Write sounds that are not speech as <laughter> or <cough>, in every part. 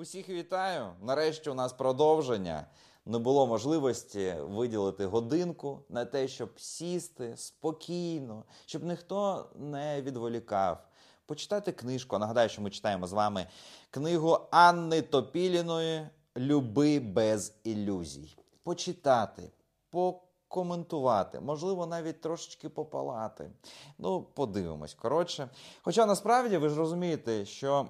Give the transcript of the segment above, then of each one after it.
Усіх вітаю. Нарешті у нас продовження. Не було можливості виділити годинку на те, щоб сісти спокійно, щоб ніхто не відволікав. Почитати книжку. Нагадаю, що ми читаємо з вами книгу Анни Топіліної Люби без ілюзій. Почитати, покоментувати, можливо, навіть трошечки попалати. Ну, подивимось. Коротше. Хоча насправді ви ж розумієте, що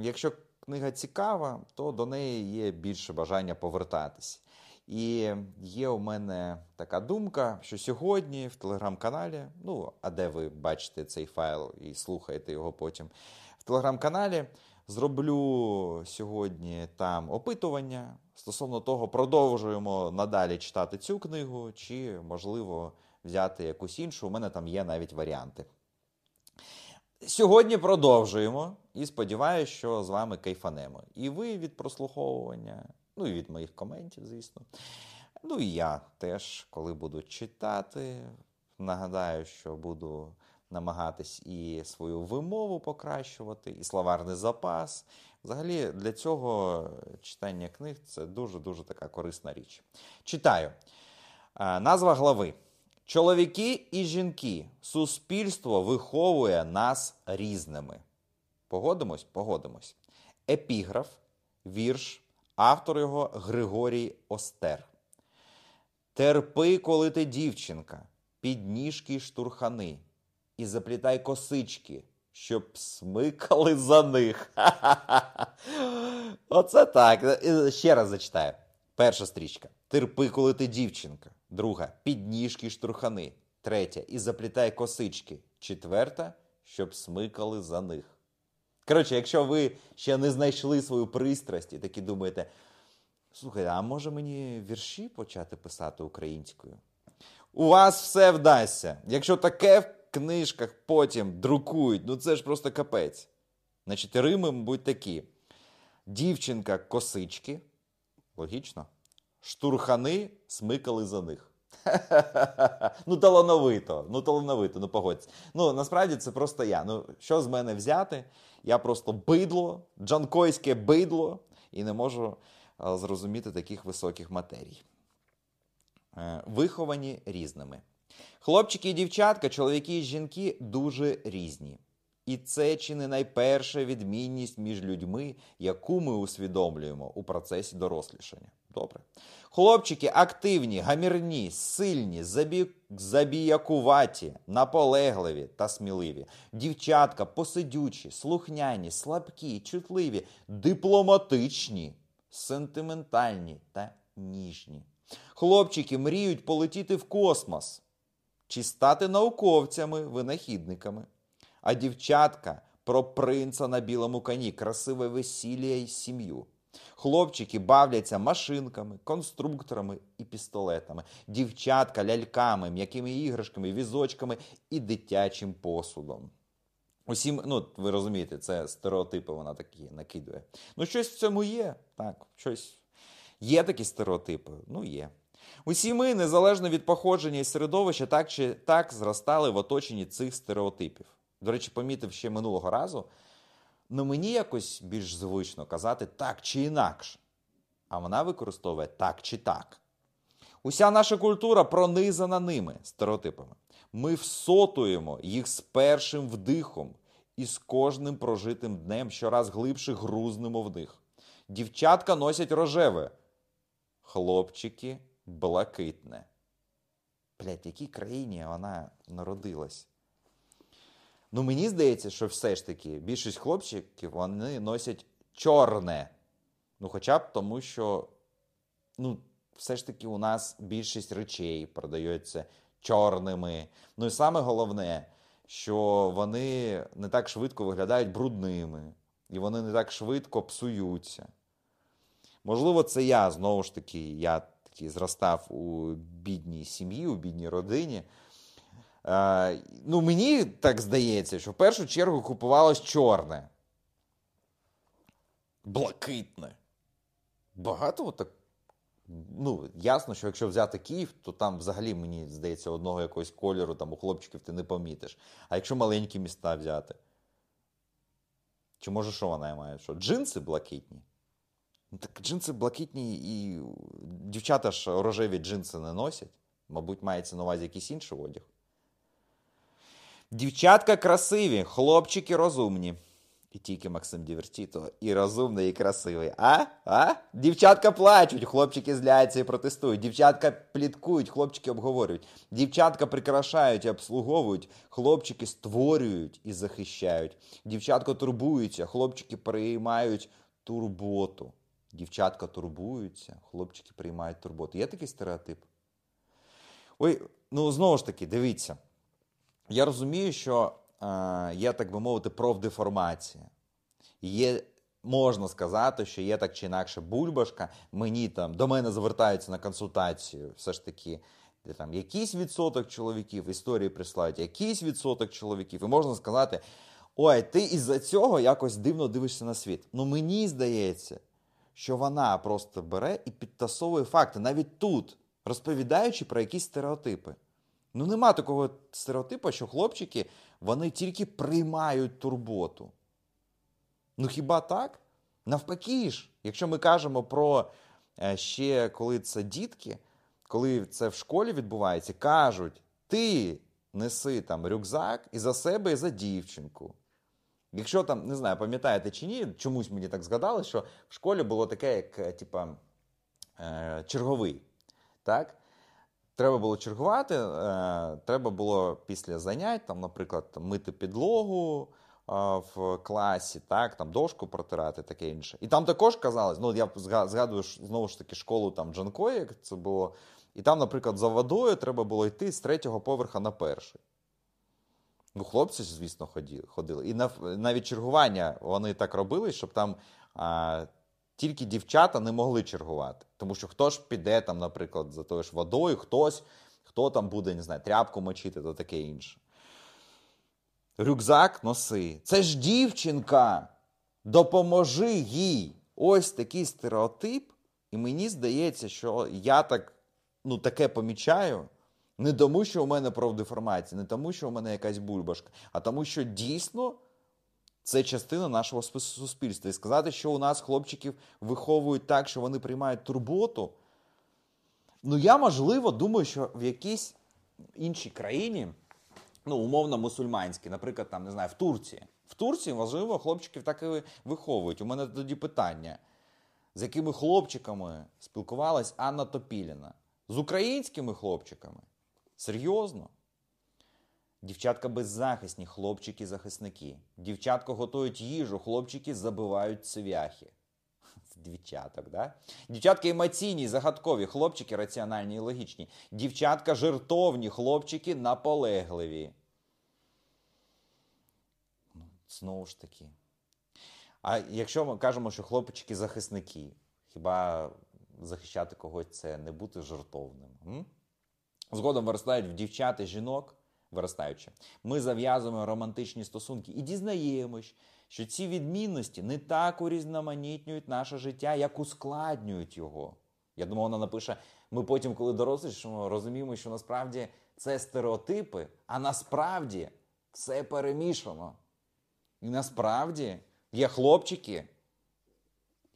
якщо книга цікава, то до неї є більше бажання повертатись. І є у мене така думка, що сьогодні в телеграм-каналі, ну а де ви бачите цей файл і слухаєте його потім в телеграм-каналі, зроблю сьогодні там опитування стосовно того, продовжуємо надалі читати цю книгу, чи можливо взяти якусь іншу. У мене там є навіть варіанти. Сьогодні продовжуємо і сподіваюся, що з вами кайфанемо. І ви від прослуховування, ну і від моїх коментів, звісно. Ну і я теж, коли буду читати, нагадаю, що буду намагатись і свою вимову покращувати, і словарний запас. Взагалі, для цього читання книг це дуже-дуже така корисна річ. Читаю. Назва глави. Чоловіки і жінки. Суспільство виховує нас різними. Погодимось? Погодимось. Епіграф, вірш, автор його Григорій Остер. Терпи, коли ти дівчинка, підніжки й штурхани, і заплітай косички, щоб смикали за них. <laughs> Оце так. Ще раз зачитаю. Перша стрічка. Терпи, коли ти дівчинка. Друга підніжки й штурхани. Третя і заплітай косички. Четверта, щоб смикали за них. Коротше, якщо ви ще не знайшли свою пристрасть і такі думаєте, слухайте, а може мені вірші почати писати українською? У вас все вдасться. Якщо таке в книжках потім друкують, ну це ж просто капець. Значить, рими, мабуть, такі. Дівчинка косички. Логічно. Штурхани смикали за них. <laughs> ну, талановито, ну талановито, ну погодься. Ну, насправді це просто я. Ну, що з мене взяти? Я просто бидло, джанкойське бидло, і не можу а, зрозуміти таких високих матерій. Е, Виховані різними. Хлопчики і дівчатка, чоловіки і жінки дуже різні. І це чи не найперша відмінність між людьми, яку ми усвідомлюємо у процесі дорослішання. Добре. Хлопчики активні, гамірні, сильні, забі... забіякуваті, наполегливі та сміливі. Дівчатка посидючі, слухняні, слабкі, чутливі, дипломатичні, сентиментальні та ніжні. Хлопчики мріють полетіти в космос чи стати науковцями, винахідниками. А дівчатка про принца на білому коні, красиве весілля і сім'ю. Хлопчики бавляться машинками, конструкторами і пістолетами, дівчатка ляльками, м'якими іграшками, візочками і дитячим посудом. Усім, ну, ви розумієте, це стереотипи вона такі накидує. Ну, щось в цьому є. Так, щось. Є такі стереотипи? Ну, є. Усі ми, незалежно від походження і середовища, так чи так зростали в оточенні цих стереотипів. До речі, помітив ще минулого разу, ну мені якось більш звично казати так чи інакше. А вона використовує так чи так. Уся наша культура пронизана ними, стереотипами. Ми всотуємо їх з першим вдихом і з кожним прожитим днем щораз глибше грузнемо в них. Дівчатка носять рожеве, хлопчики блакитне. Блять, в якій країні вона народилась? Ну, мені здається, що все ж таки більшість хлопчиків вони носять чорне. Ну, хоча б тому, що ну, все ж таки у нас більшість речей продаються чорними. Ну і саме головне, що вони не так швидко виглядають брудними, і вони не так швидко псуються. Можливо, це я знову ж таки, я такий зростав у бідній сім'ї, у бідній родині. Е, ну, мені так здається, що в першу чергу купувалось чорне. Блакитне. Багато так. Ну, ясно, що якщо взяти Київ, то там взагалі, мені здається, одного якогось кольору там у хлопчиків ти не помітиш. А якщо маленькі міста взяти? Чи може що вона має? Що? Джинси блакитні? Ну, так джинси блакитні і дівчата ж рожеві джинси не носять. Мабуть, мається на увазі якийсь інший одяг. Дівчатка красиві, хлопчики розумні. І тільки Максим Дівертіто і розумний, і красивий. А? А? Дівчатка плачуть, хлопчики зляються і протестують. Дівчатка пліткують, хлопчики обговорюють. Дівчатка прикрашають і обслуговують, хлопчики створюють і захищають. Дівчатка турбуються, хлопчики приймають турботу. Дівчатка турбуються, хлопчики приймають турботу. Є такий стереотип? Ой, ну знову ж таки, дивіться. Я розумію, що е, є, так би мовити, профдеформація. Є, можна сказати, що є так чи інакше бульбашка. Мені там до мене звертаються на консультацію, все ж таки, де там якийсь відсоток чоловіків, історії прислають, якийсь відсоток чоловіків, і можна сказати: ой, ти із-за цього якось дивно дивишся на світ. Ну мені здається, що вона просто бере і підтасовує факти навіть тут, розповідаючи про якісь стереотипи. Ну, нема такого стереотипу, що хлопчики вони тільки приймають турботу. Ну хіба так? Навпаки ж, якщо ми кажемо про е, ще коли це дітки, коли це в школі відбувається, кажуть, ти неси там рюкзак і за себе, і за дівчинку. Якщо там, не знаю, пам'ятаєте чи ні, чомусь мені так згадали, що в школі було таке, як е, типа, е, черговий. Так? Треба було чергувати, е, треба було після занять, там, наприклад, мити підлогу в класі, так, там дошку протирати, таке інше. І там також казалось, ну я згадую знову ж таки школу там Джанкої, як це було. І там, наприклад, за водою треба було йти з третього поверха на перший. Ну, хлопці, звісно, ходили. І навіть чергування вони так робили, щоб там тільки дівчата не могли чергувати. Тому що хто ж піде, там, наприклад, за тою ж водою, хтось, хто там буде, не знаю, тряпку мочити, то таке інше. Рюкзак носи. Це ж дівчинка. Допоможи їй. Ось такий стереотип. І мені здається, що я так, ну, таке помічаю. Не тому, що у мене профдеформація, не тому, що у мене якась бульбашка, а тому, що дійсно це частина нашого суспільства. І сказати, що у нас хлопчиків виховують так, що вони приймають турботу. Ну, я, можливо, думаю, що в якійсь іншій країні, ну, умовно, мусульманській, наприклад, там, не знаю, в Турції. В Турції, можливо, хлопчиків так і виховують. У мене тоді питання, з якими хлопчиками спілкувалась Анна Топіліна? З українськими хлопчиками? Серйозно? Дівчатка беззахисні, хлопчики-захисники. Дівчатка готують їжу, хлопчики забивають цвяхи. <laughs> Дівчаток, да? Дівчатка емоційні, загадкові, хлопчики раціональні і логічні. Дівчатка жертовні, хлопчики наполегливі. Ну, Знову ж таки. А якщо ми кажемо, що хлопчики захисники, хіба захищати когось це не бути жертовним? М? Згодом виростають в дівчат і жінок, виростаючи, ми зав'язуємо романтичні стосунки і дізнаємось, що ці відмінності не так урізноманітнюють наше життя, як ускладнюють його. Я думаю, вона напише: ми потім, коли дорослішимо, розуміємо, що насправді це стереотипи, а насправді все перемішано. І насправді є хлопчики,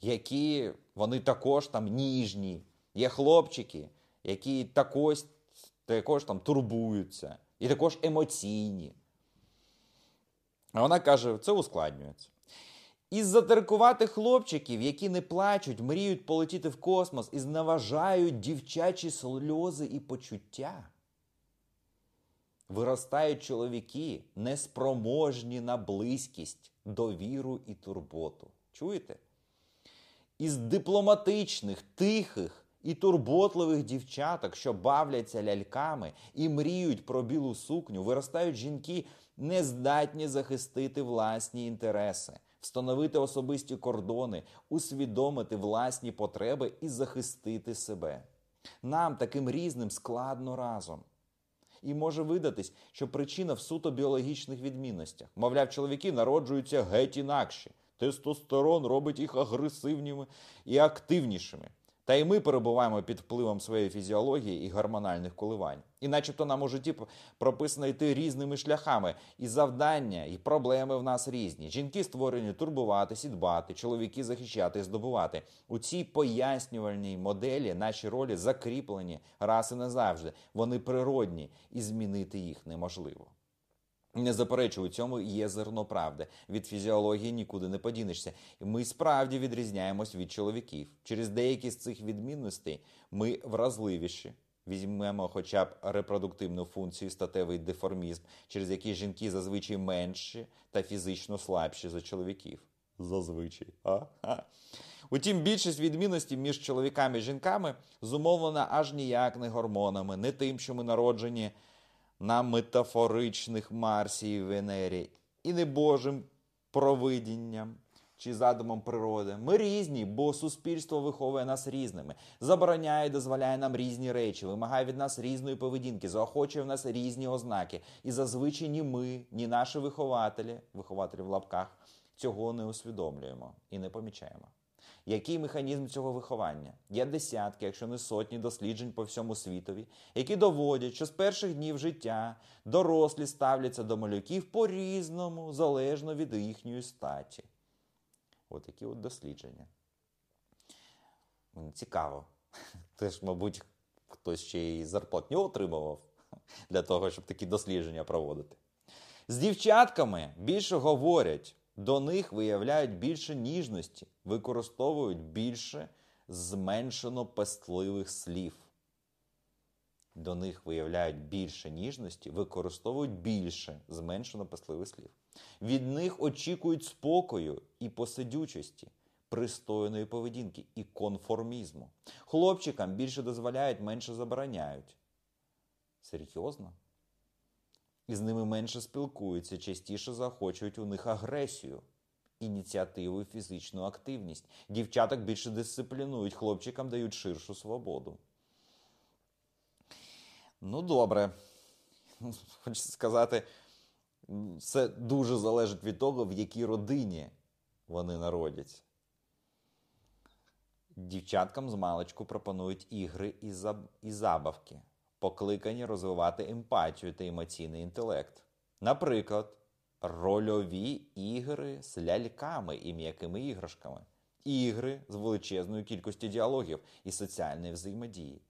які вони також там ніжні, є хлопчики, які також також там турбуються і також емоційні. А вона каже, це ускладнюється. Із затеркуватих хлопчиків, які не плачуть, мріють полетіти в космос і зневажають дівчачі сльози і почуття. Виростають чоловіки, неспроможні на близькість, довіру і турботу. Чуєте? Із дипломатичних, тихих, і турботливих дівчаток, що бавляться ляльками і мріють про білу сукню, виростають жінки, не здатні захистити власні інтереси, встановити особисті кордони, усвідомити власні потреби і захистити себе. Нам таким різним складно разом. І може видатись, що причина в суто біологічних відмінностях. Мовляв, чоловіки народжуються геть інакші. Тестостерон робить їх агресивними і активнішими. Та й ми перебуваємо під впливом своєї фізіології і гормональних коливань. І начебто нам у житті прописано йти різними шляхами. І завдання, і проблеми в нас різні. Жінки створені турбуватись і дбати, чоловіки захищати і здобувати. У цій пояснювальній моделі наші ролі закріплені раз і назавжди. Вони природні, і змінити їх неможливо. Не заперечую, у цьому є зерно правди. Від фізіології нікуди не подінешся. І Ми справді відрізняємось від чоловіків. Через деякі з цих відмінностей ми вразливіші. Візьмемо хоча б репродуктивну функцію, статевий деформізм, через який жінки зазвичай менші та фізично слабші за чоловіків. Зазвичай. А? Утім, більшість відмінностей між чоловіками і жінками зумовлена аж ніяк не гормонами, не тим, що ми народжені на метафоричних Марсі і Венері, і не Божим провидінням чи задумом природи. Ми різні, бо суспільство виховує нас різними, забороняє, дозволяє нам різні речі, вимагає від нас різної поведінки, заохочує в нас різні ознаки. І зазвичай ні ми, ні наші вихователі, вихователі в лапках, цього не усвідомлюємо і не помічаємо. Який механізм цього виховання? Є десятки, якщо не сотні досліджень по всьому світові, які доводять, що з перших днів життя дорослі ставляться до малюків по-різному, залежно від їхньої статі. От от дослідження. Цікаво. <laughs> Теж, мабуть, хтось ще й зарплатню отримував для того, щоб такі дослідження проводити. З дівчатками більше говорять. До них виявляють більше ніжності, використовують більше зменшено пестливих слів. До них виявляють більше ніжності, використовують більше зменшено пестливих слів. Від них очікують спокою і посидючості, пристойної поведінки і конформізму. Хлопчикам більше дозволяють, менше забороняють. Серйозно? І з ними менше спілкуються, частіше захочують у них агресію, ініціативу і фізичну активність. Дівчаток більше дисциплінують, хлопчикам дають ширшу свободу. Ну, добре. Хочеться сказати, це дуже залежить від того, в якій родині вони народяться. Дівчаткам з маличку пропонують ігри і забавки покликані розвивати емпатію та емоційний інтелект. Наприклад, рольові ігри з ляльками і м'якими іграшками, ігри з величезною кількістю діалогів і соціальної взаємодії.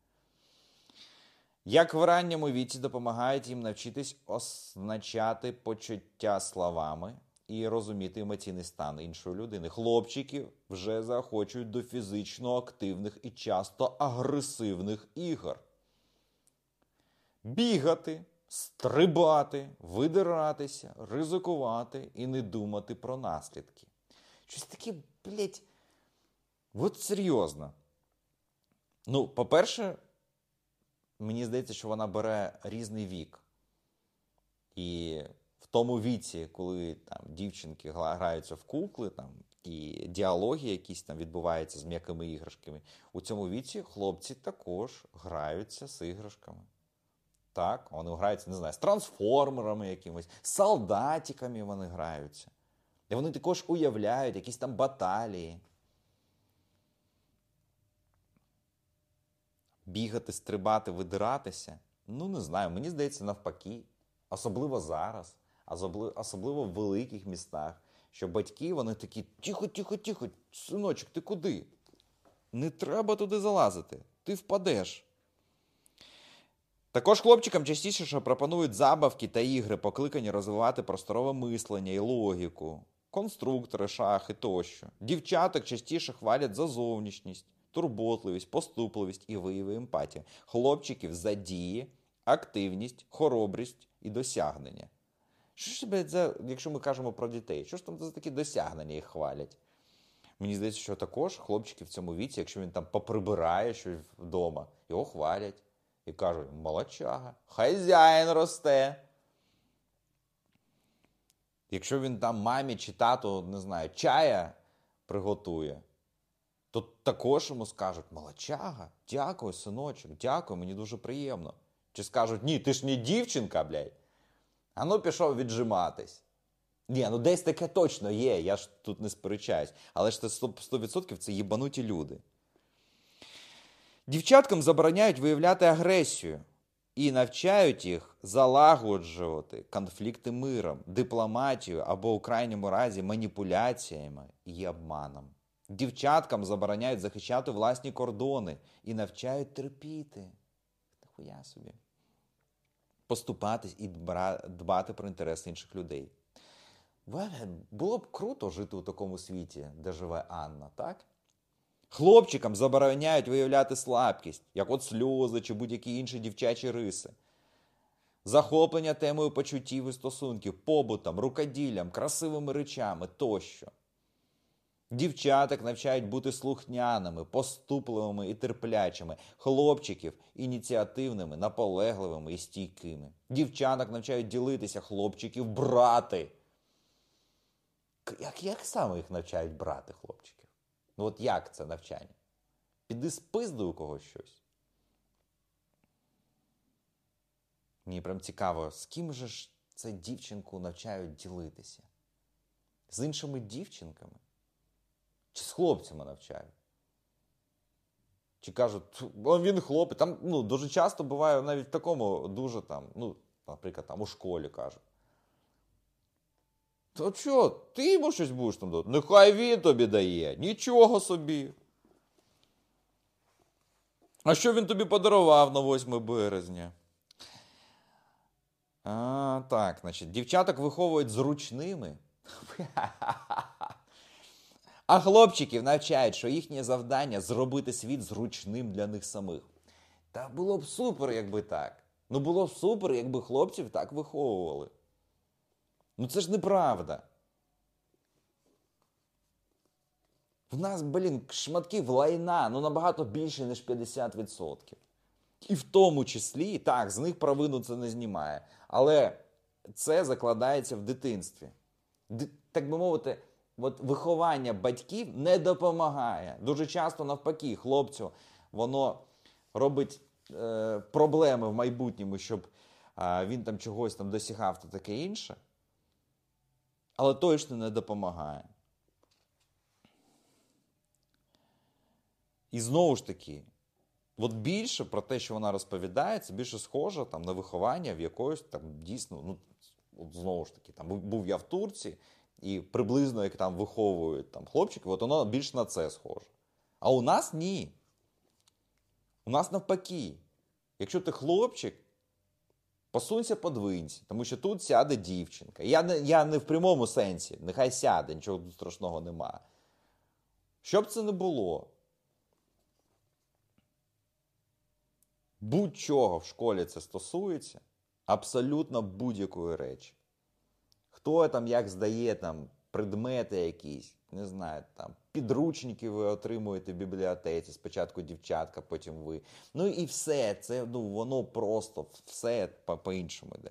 Як в ранньому віці допомагають їм навчитись означати почуття словами і розуміти емоційний стан іншої людини. Хлопчики вже захочують до фізично активних і часто агресивних ігор бігати, стрибати, видиратися, ризикувати і не думати про наслідки. Щось таке, блядь, от серйозно. Ну, по-перше, мені здається, що вона бере різний вік. І в тому віці, коли там дівчинки граються в кукли, там, і діалоги якісь там відбуваються з м'якими іграшками, у цьому віці хлопці також граються з іграшками. Так, вони граються, не знаю, з трансформерами якимось, з солдатиками вони граються. І вони також уявляють якісь там баталії. Бігати, стрибати, видиратися. Ну, не знаю, мені здається, навпаки. Особливо зараз, особливо в великих містах. Що батьки вони такі: тихо, тихо, тихо, синочок, ти куди? Не треба туди залазити, ти впадеш. Також хлопчикам частіше пропонують забавки та ігри, покликані розвивати просторове мислення і логіку, конструктори, шахи тощо. Дівчаток частіше хвалять за зовнішність, турботливість, поступливість і вияви емпатії. Хлопчиків за дії, активність, хоробрість і досягнення. Що ж тебе за, якщо ми кажемо про дітей, що ж там за такі досягнення їх хвалять? Мені здається, що також хлопчики в цьому віці, якщо він там поприбирає щось вдома, його хвалять і кажуть, молодчага, хазяїн росте. Якщо він там мамі чи тату, не знаю, чая приготує, то також йому скажуть, молодчага, дякую, синочок, дякую, мені дуже приємно. Чи скажуть, ні, ти ж не дівчинка, блядь. А ну пішов віджиматись. Ні, ну десь таке точно є, я ж тут не сперечаюсь. Але ж це 100%, 100% це єбануті люди. Дівчаткам забороняють виявляти агресію і навчають їх залагоджувати конфлікти миром, дипломатію або у крайньому разі маніпуляціями і обманом. Дівчаткам забороняють захищати власні кордони і навчають терпіти. Нахуя собі. Поступатись і дбати про інтереси інших людей. Було б круто жити у такому світі, де живе Анна, так? Хлопчикам забороняють виявляти слабкість, як от сльози чи будь-які інші дівчачі риси. Захоплення темою почуттів і стосунків, побутом, рукоділлям, красивими речами тощо. Дівчаток навчають бути слухняними, поступливими і терплячими, хлопчиків ініціативними, наполегливими і стійкими. Дівчаток навчають ділитися, хлопчиків брати. Як як саме їх навчають брати хлопчиків? Ну от як це навчання? Піди спизди у когось щось. Мені прям цікаво, з ким же ж це дівчинку навчають ділитися? З іншими дівчинками? Чи з хлопцями навчають? Чи кажуть, він хлопець. Там ну, дуже часто буває навіть в такому дуже там, ну, наприклад, там у школі кажуть. То що, ти йому щось будеш там дати? Нехай він тобі дає. Нічого собі. А що він тобі подарував на 8 березня? А, Так, значить, дівчаток виховують зручними. А хлопчиків навчають, що їхнє завдання зробити світ зручним для них самих. Та було б супер, якби так. Ну було б супер, якби хлопців так виховували. Ну це ж неправда. В нас, блін, шматків лайна ну набагато більше, ніж 50%. І в тому числі, так, з них провину це не знімає. Але це закладається в дитинстві. Так би мовити, от виховання батьків не допомагає. Дуже часто, навпаки, хлопцю, воно робить е, проблеми в майбутньому, щоб е, він там чогось там досягав та таке інше але точно не допомагає. І знову ж таки, от більше про те, що вона розповідає, це більше схоже там, на виховання в якоїсь там дійсно, ну, от знову ж таки, там був я в Турції, і приблизно як там виховують там хлопчиків, от воно більш на це схоже. А у нас ні. У нас навпаки. Якщо ти хлопчик, Посунься подвинься, тому що тут сяде дівчинка. Я не я не в прямому сенсі, нехай сяде, нічого страшного нема. Що б це не було? Будь-чого в школі це стосується, абсолютно будь-якої речі. Хто там як здає там предмети якісь, не знаю, там підручники ви отримуєте в бібліотеці. Спочатку дівчатка, потім ви. Ну і все. Це ну, воно просто все по-іншому йде.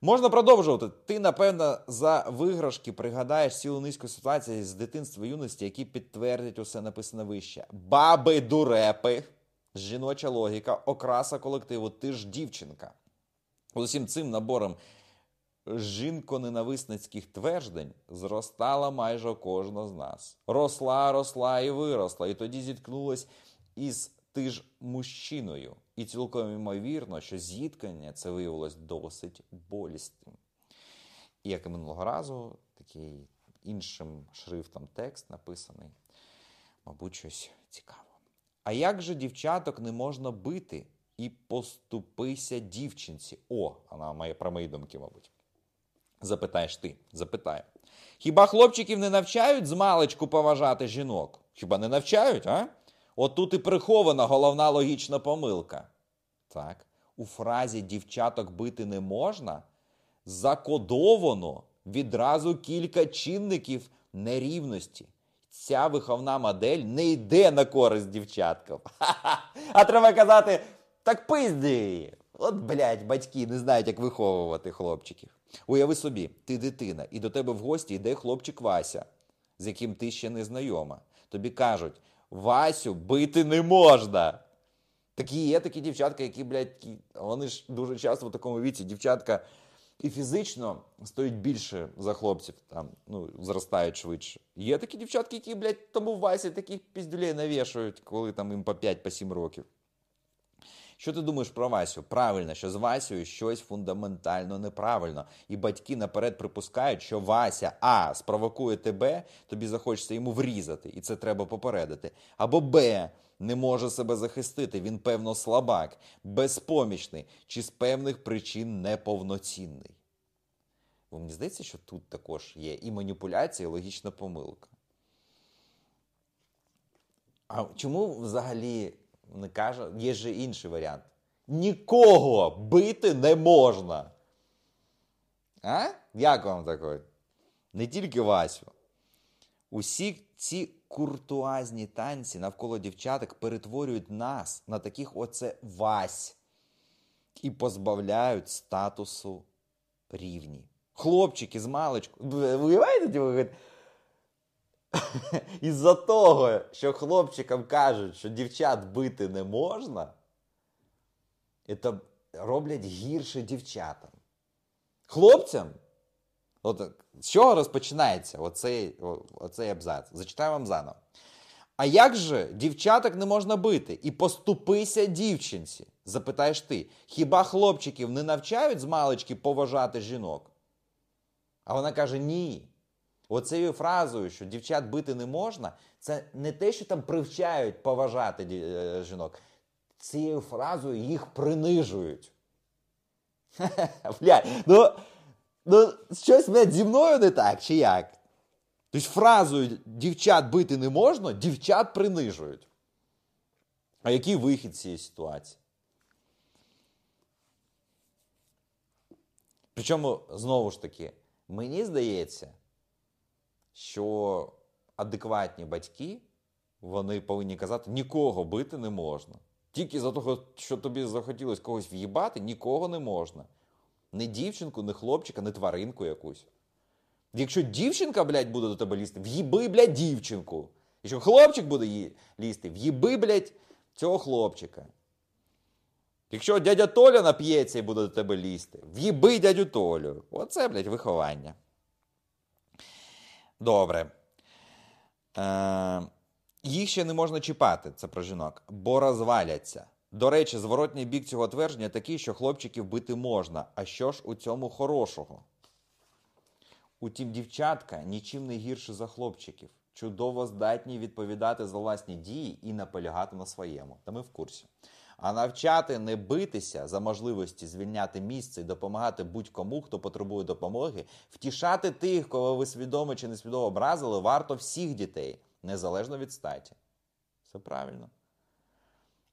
Можна продовжувати. Ти, напевно, за виграшки пригадаєш цілу низьку ситуацію з дитинства юності, які підтвердять усе написане вище. Баби дурепи, жіноча логіка, окраса колективу, ти ж дівчинка. Усім цим набором жінко-ненависницьких тверджень зростала майже у кожного з нас. Росла, росла і виросла, і тоді зіткнулась із ти ж мужчиною. І цілком ймовірно, що зіткнення це виявилось досить болісним. І як і минулого разу, такий іншим шрифтом текст написаний, мабуть, щось цікаво. А як же дівчаток не можна бити і поступися дівчинці? О, вона має про мої думки, мабуть. Запитаєш ти, запитаю. Хіба хлопчиків не навчають з маличку поважати жінок? Хіба не навчають, а? От тут і прихована головна логічна помилка. Так, у фразі дівчаток бити не можна закодовано відразу кілька чинників нерівності. Ця виховна модель не йде на користь дівчаткам. А треба казати, так пизди. От, блядь, батьки не знають, як виховувати хлопчиків. Уяви собі, ти дитина, і до тебе в гості йде хлопчик Вася, з яким ти ще не знайома. Тобі кажуть, Васю бити не можна. Такі є такі дівчатка, які, блядь, вони ж дуже часто в такому віці, дівчатка і фізично стоїть більше за хлопців, там, ну, зростають швидше. Є такі дівчатки, які, блядь, тому Васі таких піздюлей навішують, коли там їм по 5-7 років. Що ти думаєш про Васю? Правильно, що з Васею щось фундаментально неправильно. І батьки наперед припускають, що Вася А спровокує тебе, тобі захочеться йому врізати, і це треба попередити. Або Б. Не може себе захистити, він, певно, слабак, безпомічний чи з певних причин неповноцінний. Бо мені здається, що тут також є і маніпуляція, і логічна помилка. А чому взагалі не каже, є ж інший варіант. Нікого бити не можна. А? Як вам такий? Не тільки Васю. Усі ці куртуазні танці навколо дівчаток перетворюють нас на таких оце Вась і позбавляють статусу рівні. Хлопчики з маличку. Ви Уявляєте, ви <laughs> із-за того, що хлопчикам кажуть, що дівчат бити не можна, це роблять гірше дівчатам. Хлопцям, от з чого розпочинається оцей, оцей абзац? Зачитаю вам заново. А як же дівчаток не можна бити? І поступися дівчинці? Запитаєш ти, хіба хлопчиків не навчають з малички поважати жінок? А вона каже: ні. Оцею фразою, що дівчат бити не можна, це не те, що там привчають поважати е, жінок. Цією фразою їх принижують. <laughs> Блядь, ну, ну щось блядь, зі мною не так, чи як? Тобто фразою дівчат бити не можна, дівчат принижують. А який вихід з цієї ситуації? Причому, знову ж таки, мені здається що адекватні батьки вони повинні казати, нікого бити не можна. Тільки за того, що тобі захотілося когось в'їбати, нікого не можна. Не дівчинку, не хлопчика, не тваринку якусь. Якщо дівчинка, блядь, буде до тебе лізти, в'їби, блядь, дівчинку. Якщо хлопчик буде її лізти, в'їби, блядь, цього хлопчика. Якщо дядя Толя нап'ється і буде до тебе лізти, в'їби дядю Толю. Оце, блядь, виховання. Добре. Е, Їх ще не можна чіпати, це про жінок, бо розваляться. До речі, зворотній бік цього твердження такий, що хлопчиків бити можна. А що ж у цьому хорошого? Утім, дівчатка нічим не гірше за хлопчиків. Чудово здатні відповідати за власні дії і наполягати на своєму. Та ми в курсі. А навчати не битися за можливості звільняти місце і допомагати будь-кому, хто потребує допомоги, втішати тих, кого ви свідомо чи несвідомо образили, варто всіх дітей, незалежно від статі. Все правильно.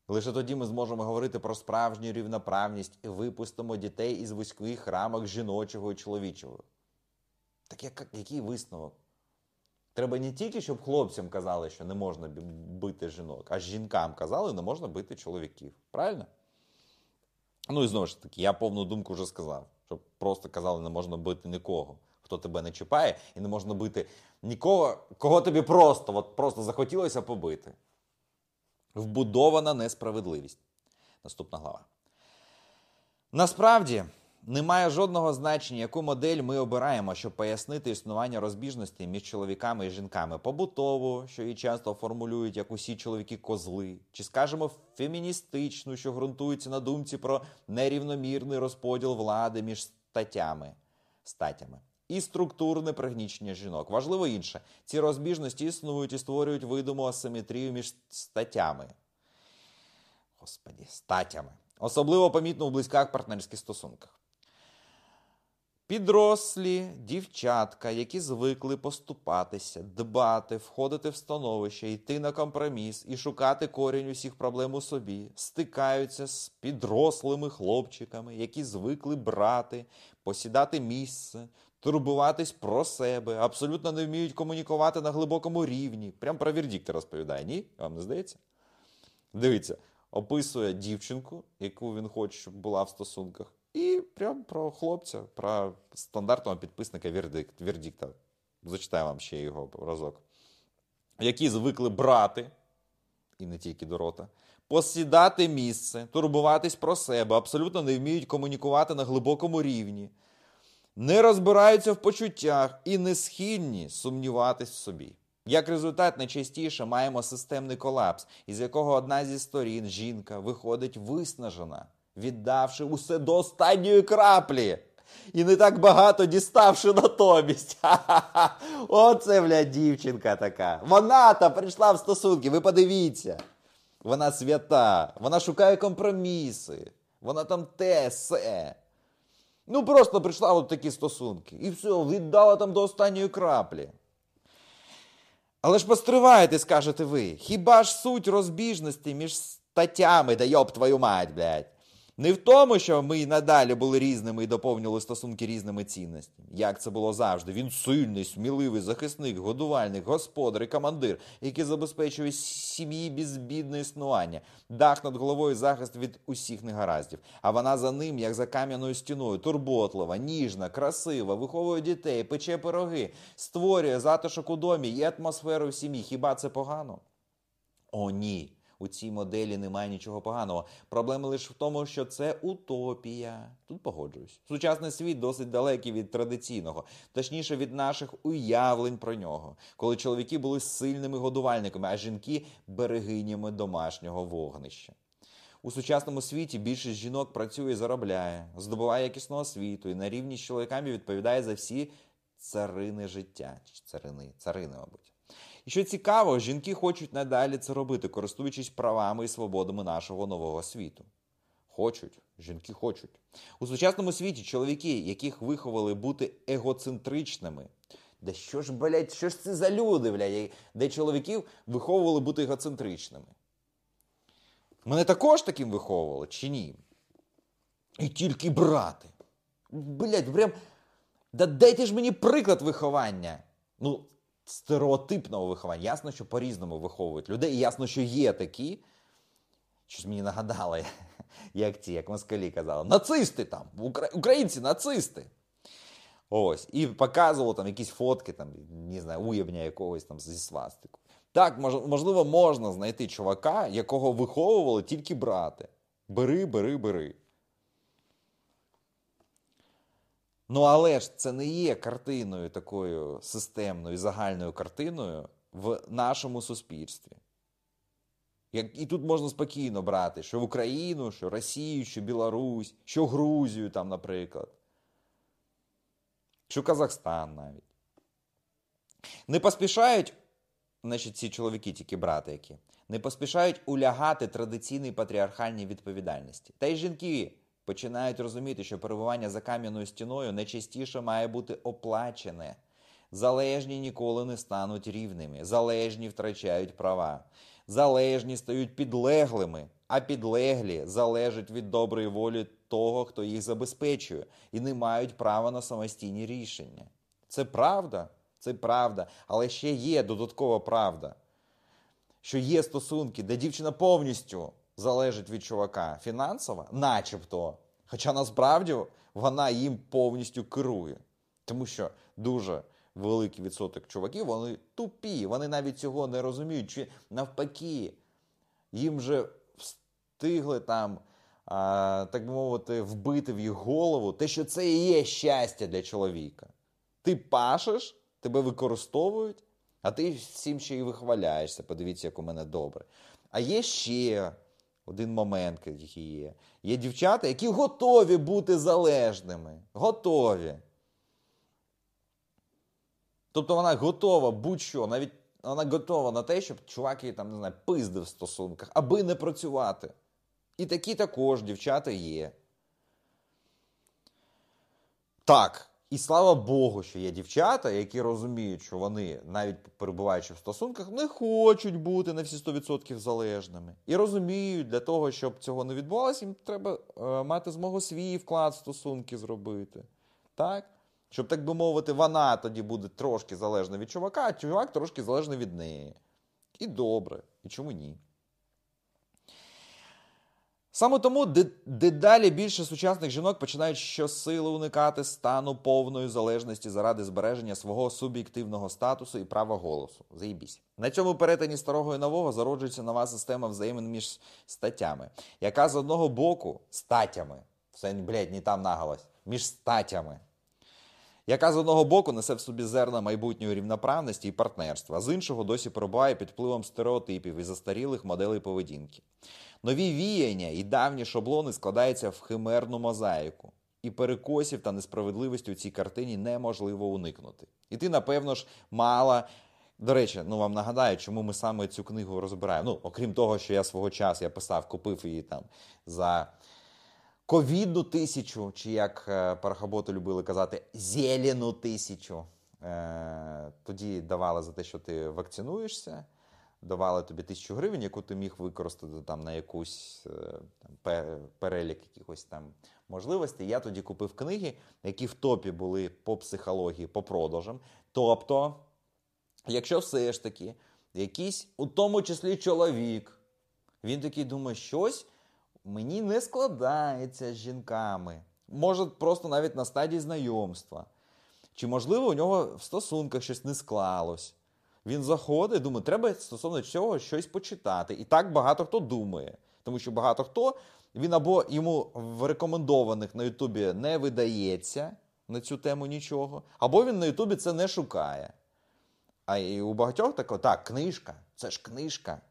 Лише тоді ми зможемо говорити про справжню рівноправність і випустимо дітей із вузьких рамок жіночого і чоловічого. Так який висновок? Треба не тільки, щоб хлопцям казали, що не можна бити жінок, а жінкам казали, не можна бити чоловіків. Правильно? Ну і знову ж таки, я повну думку вже сказав, щоб просто казали, не можна бити нікого, хто тебе не чіпає, і не можна бити нікого, кого тобі просто от просто захотілося побити. Вбудована несправедливість. Наступна глава. Насправді. Немає жодного значення, яку модель ми обираємо, щоб пояснити існування розбіжності між чоловіками і жінками. Побутову, що її часто формулюють як усі чоловіки козли, чи скажемо феміністичну, що ґрунтується на думці про нерівномірний розподіл влади між статтями, статтями. І структурне пригнічення жінок. Важливо інше, ці розбіжності існують і створюють видиму асиметрію між статтями. Господі, статтями. Особливо помітно у близьких партнерських стосунках. Підрослі дівчатка, які звикли поступатися, дбати, входити в становище, йти на компроміс і шукати корінь усіх проблем у собі, стикаються з підрослими хлопчиками, які звикли брати, посідати місце, турбуватись про себе, абсолютно не вміють комунікувати на глибокому рівні. Прям про Вірдікта розповідає, ні? Вам не здається? Дивіться, описує дівчинку, яку він хоче, щоб була в стосунках. І прям про хлопця, про стандартного підписника Вердикт, Вердикта. Зачитаю вам ще його разок. Які звикли брати, і не тільки до рота, посідати місце, турбуватись про себе, абсолютно не вміють комунікувати на глибокому рівні. не розбираються в почуттях і не схильні сумніватись в собі. Як результат, найчастіше маємо системний колапс, із якого одна зі сторін жінка виходить виснажена, віддавши усе до останньої краплі. І не так багато діставши натомість. <laughs> Ха-ха-ха. Оце, бля, дівчинка така. Вона та прийшла в стосунки, ви подивіться. Вона свята, вона шукає компроміси, вона там те, се. Ну, просто прийшла в такі стосунки. І все, віддала там до останньої краплі. Але ж постривайте, скажете ви. Хіба ж суть розбіжності між статтями, да йоб твою мать, блядь? Не в тому, що ми і надалі були різними і доповнювали стосунки різними цінностями. Як це було завжди. Він сильний, сміливий, захисник, годувальник, господар і командир, який забезпечує сім'ї безбідне існування, дах над головою захист від усіх негараздів. А вона за ним, як за кам'яною стіною, турботлива, ніжна, красива, виховує дітей, пече пироги, створює затишок у домі і атмосферу в сім'ї. Хіба це погано? О, ні. У цій моделі немає нічого поганого. Проблема лише в тому, що це утопія. Тут погоджуюсь. Сучасний світ досить далекий від традиційного, точніше від наших уявлень про нього, коли чоловіки були сильними годувальниками, а жінки берегинями домашнього вогнища. У сучасному світі більшість жінок працює і заробляє, здобуває якісну освіту і на рівні з чоловіками відповідає за всі царини життя. Царини, царини, мабуть. І що цікаво, жінки хочуть надалі це робити, користуючись правами і свободами нашого нового світу. Хочуть, жінки хочуть. У сучасному світі чоловіки, яких виховали бути егоцентричними. Да що ж, блядь, що ж це за люди, блядь, де чоловіків виховували бути егоцентричними? Мене також таким виховували, чи ні? І тільки брати. Блядь, прям. Да дайте ж мені приклад виховання. Ну, стереотипного виховання. Ясно, що по-різному виховують людей. І ясно, що є такі. Щось мені нагадали, <laughs> як ті, як москалі казали, нацисти там, українці нацисти. Ось. І показували там якісь фотки, там, не знаю, уявня якогось там зі свастику. Так, можливо, можна знайти чувака, якого виховували тільки брати. Бери, бери, бери. Ну, але ж це не є картиною такою системною, загальною картиною в нашому суспільстві. Як, І тут можна спокійно брати, що в Україну, що Росію, що Білорусь, що Грузію, там, наприклад, що Казахстан навіть. Не поспішають, значить, ці чоловіки, тільки брати які, не поспішають улягати традиційній патріархальній відповідальності. Та й жінки починають розуміти, що перебування за кам'яною стіною найчастіше має бути оплачене. Залежні ніколи не стануть рівними, залежні втрачають права, залежні стають підлеглими, а підлеглі залежать від доброї волі того, хто їх забезпечує, і не мають права на самостійні рішення. Це правда, це правда, але ще є додаткова правда, що є стосунки, де дівчина повністю залежить від чувака фінансово, начебто. Хоча насправді вона їм повністю керує. Тому що дуже великий відсоток чуваків, вони тупі, вони навіть цього не розуміють. Чи навпаки, їм вже встигли там, а, так мовити, вбити в їх голову те, що це і є щастя для чоловіка. Ти пашеш, тебе використовують, а ти всім ще й вихваляєшся. Подивіться, як у мене добре. А є ще один момент, який є. Є дівчата, які готові бути залежними. Готові. Тобто вона готова будь-що, навіть вона готова на те, щоб чувак її там, не знаю, пиздив в стосунках, аби не працювати. І такі також дівчата є. Так, і слава Богу, що є дівчата, які розуміють, що вони, навіть перебуваючи в стосунках, не хочуть бути на всі 100% залежними. І розуміють, для того, щоб цього не відбувалося, їм треба е, мати змогу свій вклад в стосунки зробити. Так? Щоб, так би мовити, вона тоді буде трошки залежна від чувака, а чувак трошки залежний від неї. І добре. І чому ні? Саме тому дедалі більше сучасних жінок починають щосили уникати стану повної залежності заради збереження свого суб'єктивного статусу і права голосу. Заїбісь. На цьому перетині старого і нового зароджується нова система взаємин між статтями, яка з одного боку статтями, все, блядь, не там наголось, між статтями, яка з одного боку несе в собі зерна майбутньої рівноправності і партнерства, а з іншого досі перебуває під впливом стереотипів і застарілих моделей поведінки. Нові віяння і давні шаблони складаються в химерну мозаїку. І перекосів та несправедливості у цій картині неможливо уникнути. І ти, напевно ж, мала. До речі, ну вам нагадаю, чому ми саме цю книгу розбираємо. Ну, окрім того, що я свого часу я писав, купив її там за ковідну тисячу, чи як е, парахоботи любили казати, зелену тисячу. Е, тоді давали за те, що ти вакцинуєшся, давали тобі тисячу гривень, яку ти міг використати там на якусь е, там, перелік якихось там можливостей. Я тоді купив книги, які в топі були по психології, по продажам. Тобто, якщо все ж таки якийсь, у тому числі чоловік, він такий думає, щось мені не складається з жінками. Може, просто навіть на стадії знайомства. Чи, можливо, у нього в стосунках щось не склалось. Він заходить, думає, треба стосовно цього щось почитати. І так багато хто думає. Тому що багато хто він або йому в рекомендованих на Ютубі не видається на цю тему нічого, або він на Ютубі це не шукає. А і у багатьох тако, так, книжка, це ж книжка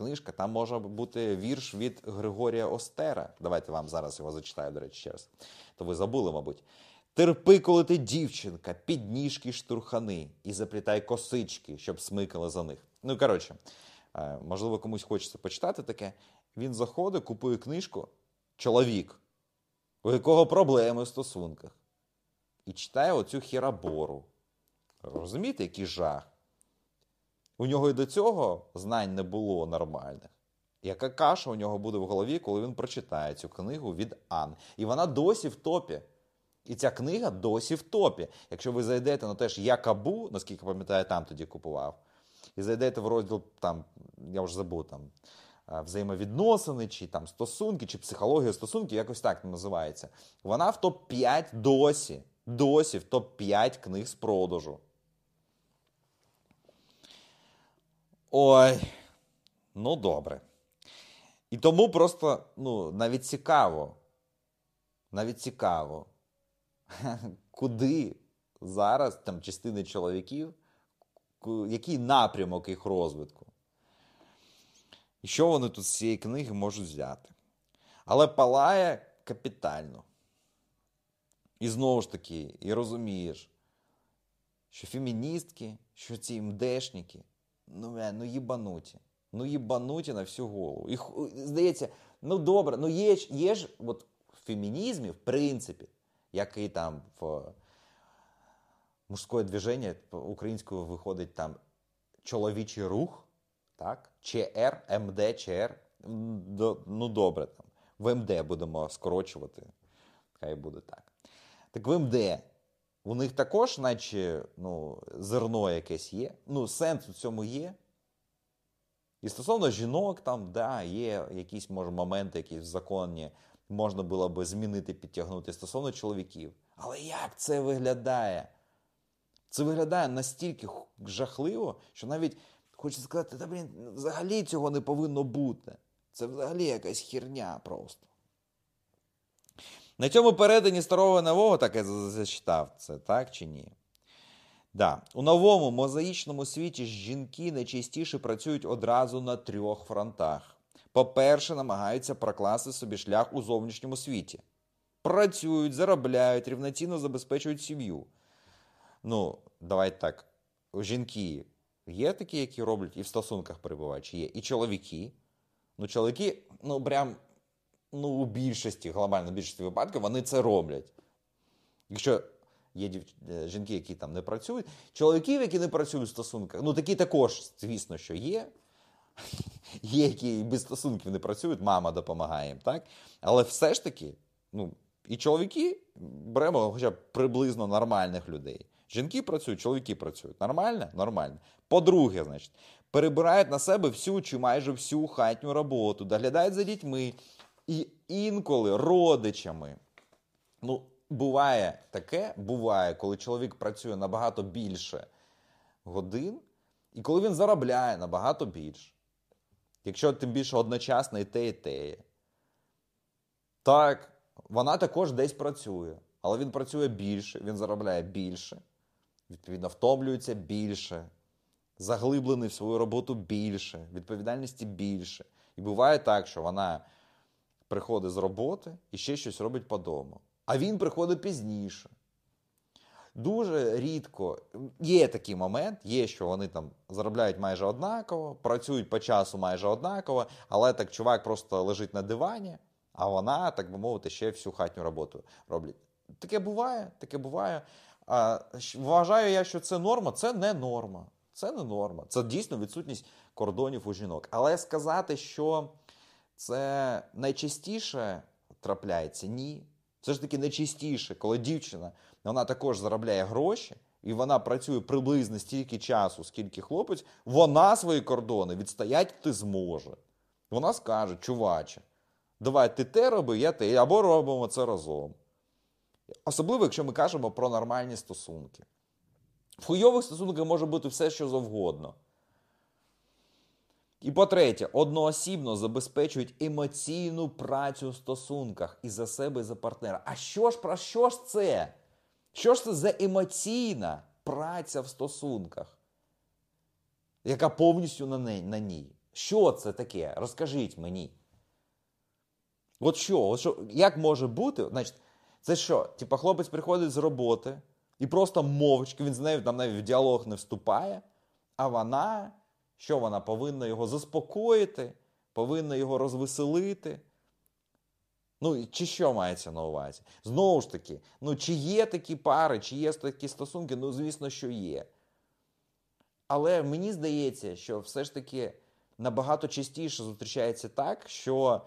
книжка. Там може бути вірш від Григорія Остера. Давайте вам зараз його зачитаю, до речі, ще раз. То ви забули, мабуть. Терпи, коли ти дівчинка, підніжки штурхани і заплітай косички, щоб смикали за них. Ну, коротше, е, можливо, комусь хочеться почитати таке. Він заходить, купує книжку, чоловік, у якого проблеми в стосунках, і читає оцю хірабору. Розумієте, який жах? У нього і до цього знань не було нормальних. Яка каша у нього буде в голові, коли він прочитає цю книгу від Ан. І вона досі в топі. І ця книга досі в топі. Якщо ви зайдете на те ж Якабу, наскільки пам'ятаю, там тоді купував, і зайдете в розділ, там, я вже забув, там, взаємовідносини, чи там стосунки, чи психологія стосунків, якось так називається. Вона в топ-5 досі. Досі в топ-5 книг з продажу. Ой, ну добре. І тому просто ну, навіть цікаво, навіть цікаво, <laughs> куди зараз там частини чоловіків, який напрямок їх розвитку. І що вони тут з цієї книги можуть взяти? Але палає капітально. І знову ж таки, і розумієш, що феміністки, що ці МДшники, ну, е, ну їбануті. Ну їбануті на всю голову. І здається, ну добре, ну є є ж от в фемінізмі, в принципі, як і там в мужське движення українською виходить там чоловічий рух, так? ЧР, МД, ЧР. Ну добре, там. в МД будемо скорочувати. Хай буде так. Так в МД у них також, наче ну, зерно якесь є. Ну, сенс у цьому є. І стосовно жінок, там, да, є якісь може, моменти, які в законі можна було би змінити, підтягнути стосовно чоловіків. Але як це виглядає? Це виглядає настільки жахливо, що навіть хочеться сказати, та блін, взагалі цього не повинно бути. Це взагалі якась херня просто. На цьому передані старого нового так я зачитав це, так чи ні? Да. У новому мозаїчному світі жінки найчастіше працюють одразу на трьох фронтах. По-перше, намагаються прокласти собі шлях у зовнішньому світі. Працюють, заробляють, рівноцінно забезпечують сім'ю. Ну, давайте так. Жінки є такі, які роблять і в стосунках перебувають, є, і чоловіки. Ну, чоловіки, ну, прям ну, у більшості, глобально більшості випадків, вони це роблять. Якщо є дів... Е, жінки, які там не працюють, чоловіків, які не працюють в стосунках, ну такі також, звісно, що є. <laughs> Є, які без стосунків не працюють, мама допомагає їм, так? Але все ж таки, ну, і чоловіки беремо хоча б приблизно нормальних людей. Жінки працюють, чоловіки працюють. Нормально? Нормально. По-друге, значить, перебирають на себе всю чи майже всю хатню роботу, доглядають за дітьми, і інколи родичами. Ну, буває таке, буває, коли чоловік працює набагато більше годин, і коли він заробляє набагато більше. Якщо тим більше одночасно і те, і те. Так, вона також десь працює. але він працює більше, він заробляє більше, відповідно, втомлюється більше, заглиблений в свою роботу більше, відповідальності більше. І буває так, що вона приходить з роботи і ще щось робить по дому. А він приходить пізніше. Дуже рідко є такий момент, є, що вони там заробляють майже однаково, працюють по часу майже однаково, але так чувак просто лежить на дивані, а вона, так би мовити, ще всю хатню роботу роблять. Таке буває, таке буває. А, Вважаю я, що це норма, це не норма. Це не норма. Це дійсно відсутність кордонів у жінок. Але сказати, що це найчастіше трапляється, ні. Все ж таки найчастіше, коли дівчина вона також заробляє гроші, і вона працює приблизно стільки часу, скільки хлопець, вона свої кордони відстоять ти зможе. Вона скаже, чуваче, давай ти те роби, я те, або робимо це разом. Особливо, якщо ми кажемо про нормальні стосунки. В хуйових стосунках може бути все, що завгодно. І по-третє, одноосібно забезпечують емоційну працю в стосунках і за себе, і за партнера. А що ж про що ж це? Що ж це за емоційна праця в стосунках, яка повністю на ній? на ній? Що це таке? Розкажіть мені. От що? От що? Як може бути? Значить, Це що? Типа хлопець приходить з роботи і просто мовчки, він з нею там навіть в діалог не вступає, а вона. Що вона повинна його заспокоїти, повинна його розвеселити. Ну, чи що мається на увазі? Знову ж таки, ну, чи є такі пари, чи є такі стосунки, ну, звісно, що є. Але мені здається, що все ж таки набагато частіше зустрічається так, що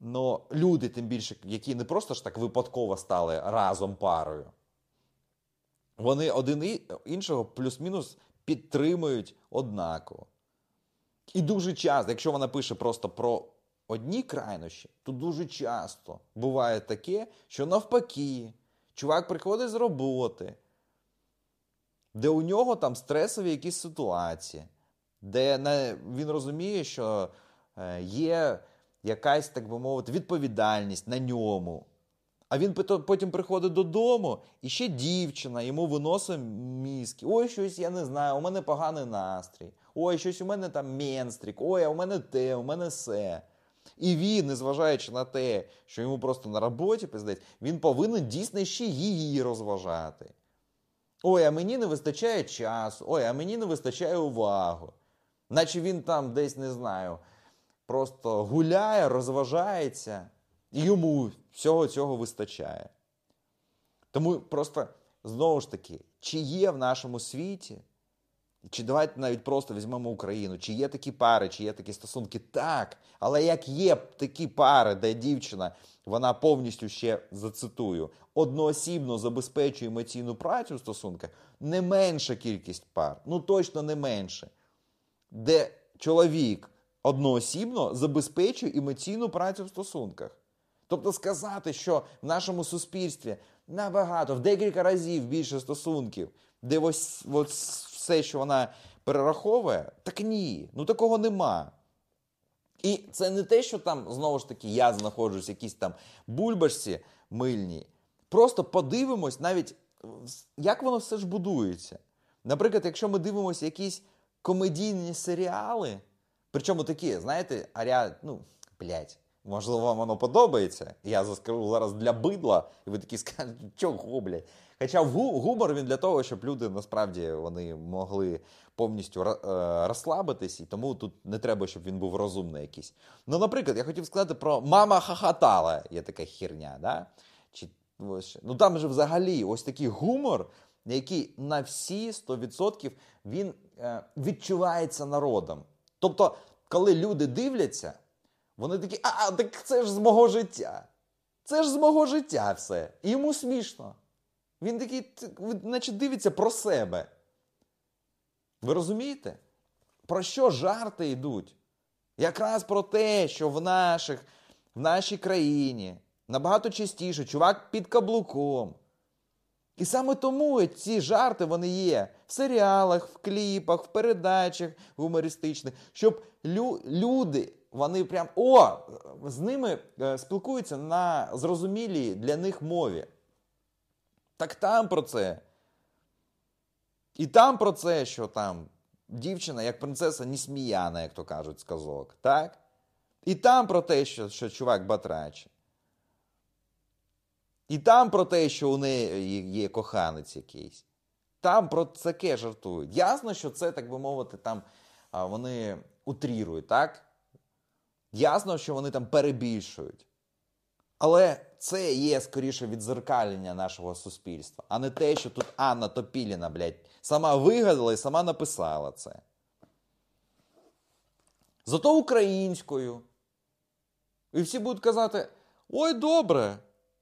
ну, люди, тим більше, які не просто ж так випадково стали разом парою, вони один іншого плюс-мінус підтримують однаково. І дуже часто, якщо вона пише просто про одні крайнощі, то дуже часто буває таке, що навпаки, чувак приходить з роботи, де у нього там стресові якісь ситуації, де він розуміє, що е, є якась, так би мовити, відповідальність на ньому. А він потім приходить додому, і ще дівчина йому виносить мізки. Ой, щось я не знаю, у мене поганий настрій. Ой, щось у мене там менстрік, ой, а у мене те, у мене все. І він, незважаючи на те, що йому просто на роботі пиздець, він повинен дійсно ще її розважати. Ой, а мені не вистачає часу, ой, а мені не вистачає уваги. Наче він там десь не знаю, просто гуляє, розважається, і йому всього цього вистачає. Тому просто знову ж таки, чи є в нашому світі чи давайте навіть просто візьмемо Україну, чи є такі пари, чи є такі стосунки? Так. Але як є такі пари, де дівчина, вона повністю ще зацитую, одноосібно забезпечує емоційну працю в стосунках, не менша кількість пар, ну точно не менше, де чоловік одноосібно забезпечує емоційну працю в стосунках. Тобто сказати, що в нашому суспільстві набагато, в декілька разів більше стосунків, де ось, ось все, що вона перераховує, так ні, ну такого нема. І це не те, що там, знову ж таки, я знаходжусь в якійсь там бульбашці мильній. Просто подивимось навіть, як воно все ж будується. Наприклад, якщо ми дивимося якісь комедійні серіали, причому такі, знаєте, аря, ну, блядь, можливо, вам воно подобається. Я заскажу зараз для бидла, і ви такі скажете, чого, блядь. Хоча гумор він для того, щоб люди насправді вони могли повністю е, розслабитись, і тому тут не треба, щоб він був розумний якийсь. Ну, наприклад, я хотів сказати про мама хахатала, є така херня. да? Чи, Ну там же взагалі ось такий гумор, який на всі 100% він е, відчувається народом. Тобто, коли люди дивляться, вони такі, а, так це ж з мого життя. Це ж з мого життя все. І йому смішно. Він такий, наче дивиться про себе. Ви розумієте? Про що жарти йдуть? Якраз про те, що в наших, в нашій країні набагато частіше чувак під каблуком. І саме тому ці жарти вони є в серіалах, в кліпах, в передачах гумористичних, щоб лю люди, вони прям о, з ними е, спілкуються на зрозумілій для них мові. Так там про це. І там про це, що там дівчина, як принцеса, несміяна, як то кажуть, сказок. Так? І там про те, що, що чувак батраче. І там про те, що у неї є коханець якийсь. Там про таке жартують. Ясно, що це, так би мовити, там вони утрірують, так? Ясно, що вони там перебільшують. Але це є скоріше відзеркалення нашого суспільства, а не те, що тут Анна Топіліна, блядь, сама вигадала і сама написала це. Зато українською. І всі будуть казати: ой, добре,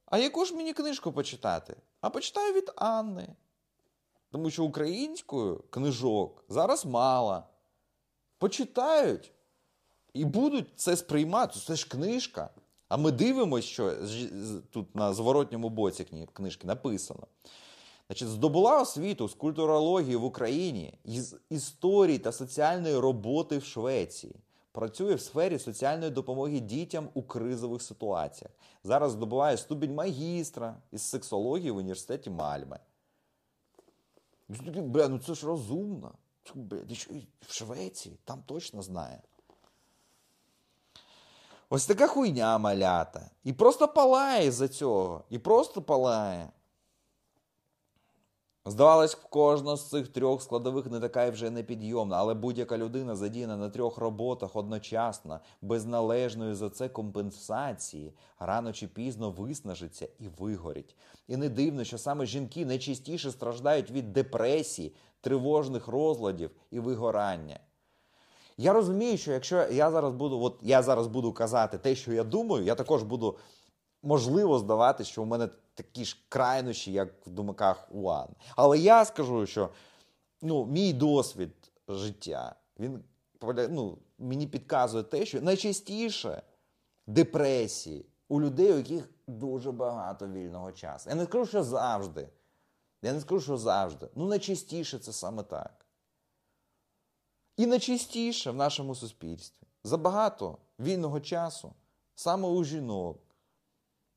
а яку ж мені книжку почитати? А почитаю від Анни. Тому що українською книжок зараз мало. Почитають і будуть це сприймати. Це ж книжка. А ми дивимося, що тут на зворотньому боці книжки написано. Значить, здобула освіту з культурології в Україні, із історії та соціальної роботи в Швеції. Працює в сфері соціальної допомоги дітям у кризових ситуаціях. Зараз здобуває ступінь магістра із сексології в університеті Мальме. Бля, ну це ж розумно. Бля, в Швеції там точно знає. Ось така хуйня малята. І просто палає за цього. І просто палає. Здавалось, кожна з цих трьох складових не така і вже непідйомна, але будь-яка людина задіяна на трьох роботах одночасно, без належної за це компенсації, рано чи пізно виснажиться і вигорить. І не дивно, що саме жінки найчастіше страждають від депресії, тривожних розладів і вигорання. Я розумію, що якщо я зараз буду, от я зараз буду казати те, що я думаю, я також буду можливо здавати, що у мене такі ж крайнощі, як в думках Уан. Але я скажу, що ну, мій досвід життя, він ну, мені підказує те, що найчастіше депресії у людей, у яких дуже багато вільного часу. Я не скажу, що завжди. Я не скажу, що завжди. Ну, найчастіше це саме так. І найчастіше в нашому суспільстві забагато вільного часу саме у жінок.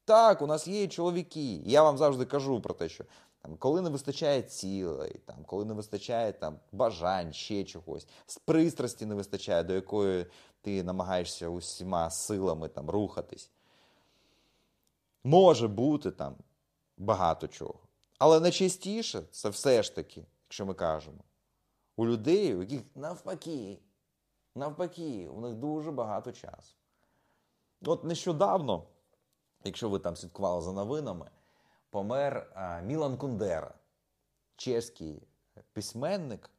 Так, у нас є чоловіки. Я вам завжди кажу про те, що там, коли не вистачає цілей, там, коли не вистачає там, бажань, ще чогось, з пристрасті не вистачає, до якої ти намагаєшся усіма силами там, рухатись. Може бути там багато чого. Але найчастіше це все ж таки, якщо ми кажемо, у людей, у яких навпаки, навпаки, у них дуже багато часу. От нещодавно, якщо ви там слідкували за новинами, помер Мілан Кундера, чеський письменник.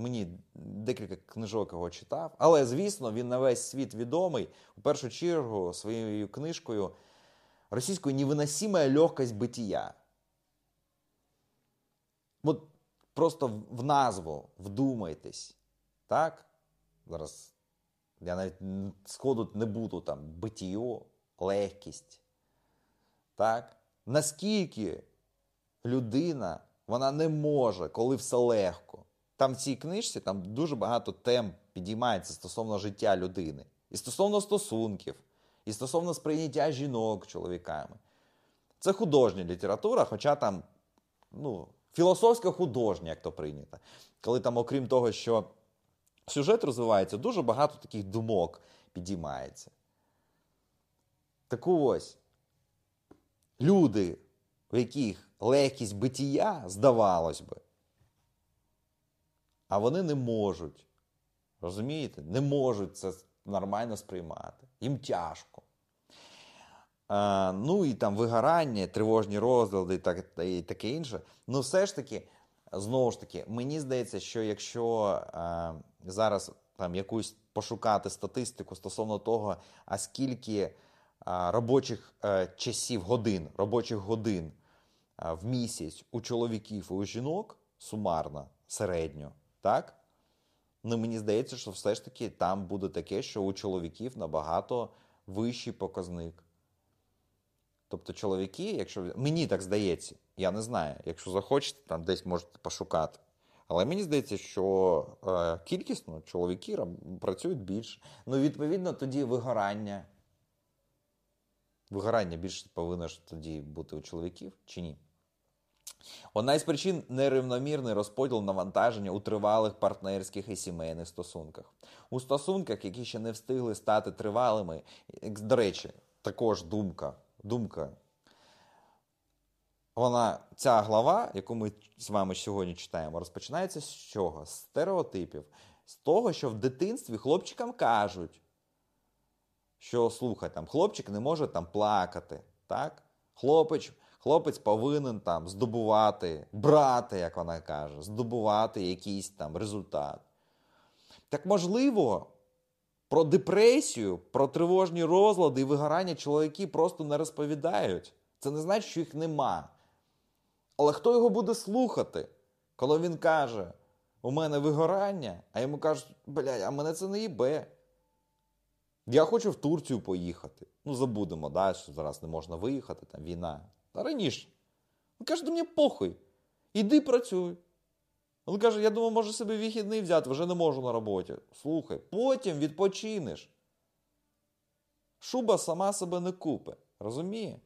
Мені декілька книжок його читав, але, звісно, він на весь світ відомий у першу чергу своєю книжкою російською невиносима легкость битія. От Просто в назву вдумайтесь. Так? Зараз я навіть сходу не буду там битіо, легкість. Так? Наскільки людина вона не може, коли все легко. Там в цій книжці там дуже багато тем підіймається стосовно життя людини. І стосовно стосунків, і стосовно сприйняття жінок чоловіками. Це художня література, хоча там, ну, філософсько художня, як то прийнято. Коли там, окрім того, що сюжет розвивається, дуже багато таких думок підіймається. Так ось люди, в яких легкість битія, здавалось би, а вони не можуть. Розумієте? Не можуть це нормально сприймати. Їм тяжко. А, Ну і там вигорання, тривожні розлади і, так, і таке інше. Ну, все ж таки, знову ж таки, мені здається, що якщо а, зараз там якусь пошукати статистику стосовно того, а скільки а, робочих е, часів годин, робочих годин в місяць у чоловіків і у жінок сумарно, середньо, так? Ну, мені здається, що все ж таки там буде таке, що у чоловіків набагато вищий показник. Тобто чоловіки, якщо мені так здається, я не знаю, якщо захочете, там десь можете пошукати. Але мені здається, що е, кількісно чоловіки працюють більше. Ну, відповідно, тоді вигорання. Вигорання більше повинно ж тоді бути у чоловіків чи ні? Одна із причин нерівномірний розподіл навантаження у тривалих партнерських і сімейних стосунках. У стосунках, які ще не встигли стати тривалими, до речі, також думка, думка. Вона, ця глава, яку ми з вами сьогодні читаємо, розпочинається з чого? З стереотипів, з того, що в дитинстві хлопчикам кажуть, що слухай, там хлопчик не може там плакати. так? Хлопець хлопець повинен там здобувати, брати, як вона каже, здобувати якийсь там результат. Так можливо, про депресію, про тривожні розлади і вигорання чоловіки просто не розповідають. Це не значить, що їх нема. Але хто його буде слухати, коли він каже, у мене вигорання, а йому кажуть, блядь, а мене це не їбе. Я хочу в Турцію поїхати. Ну, забудемо, да, що зараз не можна виїхати, там війна. Та раніше. Він каже, мені похуй. Іди працюй. Він каже, я думаю, може собі вихідний взяти, вже не можу на роботі. Слухай, потім відпочинеш. Шуба сама себе не купе. Розуміє?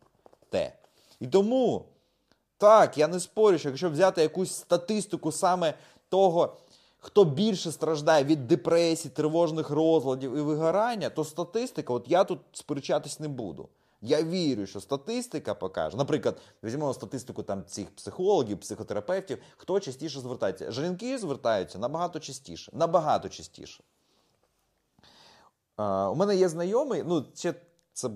Те. І тому, так, я не спорю, що якщо взяти якусь статистику саме того, хто більше страждає від депресії, тривожних розладів і вигорання, то статистика, от я тут сперечатись не буду. Я вірю, що статистика покаже. Наприклад, візьмемо статистику там цих психологів, психотерапевтів, хто частіше звертається. Жінки звертаються набагато частіше. Набагато частіше. Uh, у мене є знайомий, ну, ще це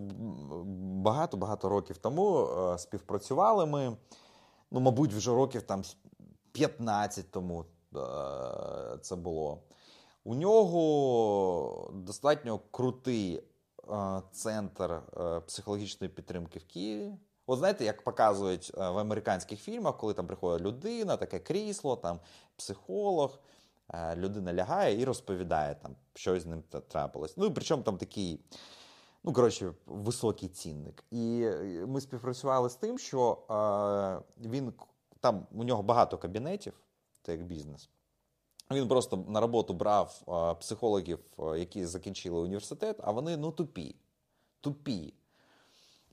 багато-багато років тому uh, співпрацювали ми. Ну, мабуть, вже років там 15 тому uh, це було. У нього достатньо крутий центр е, психологічної підтримки в Києві. От знаєте, як показують е, в американських фільмах, коли там приходить людина, таке крісло, там психолог, е, людина лягає і розповідає, там, що з ним трапилось. Ну, причому там такий, ну, коротше, високий цінник. І ми співпрацювали з тим, що він там у нього багато кабінетів, це як бізнес. Він просто на роботу брав психологів, які закінчили університет, а вони ну тупі. Тупі.